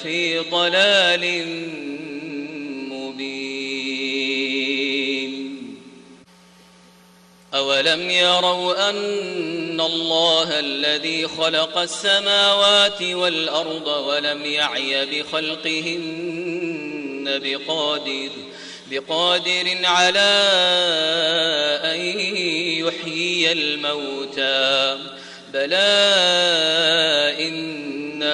أولئك في ضلال مبين. أولم يروا أن الله الذي خلق السماوات والأرض ولم يعي بخلقهن بقادر بقادر على أن يحيي الموتى. بلى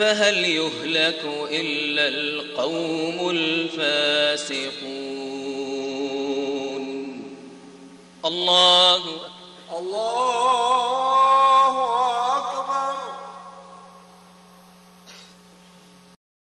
فهل يهلك إلا القوم الفاسقون؟ الله الله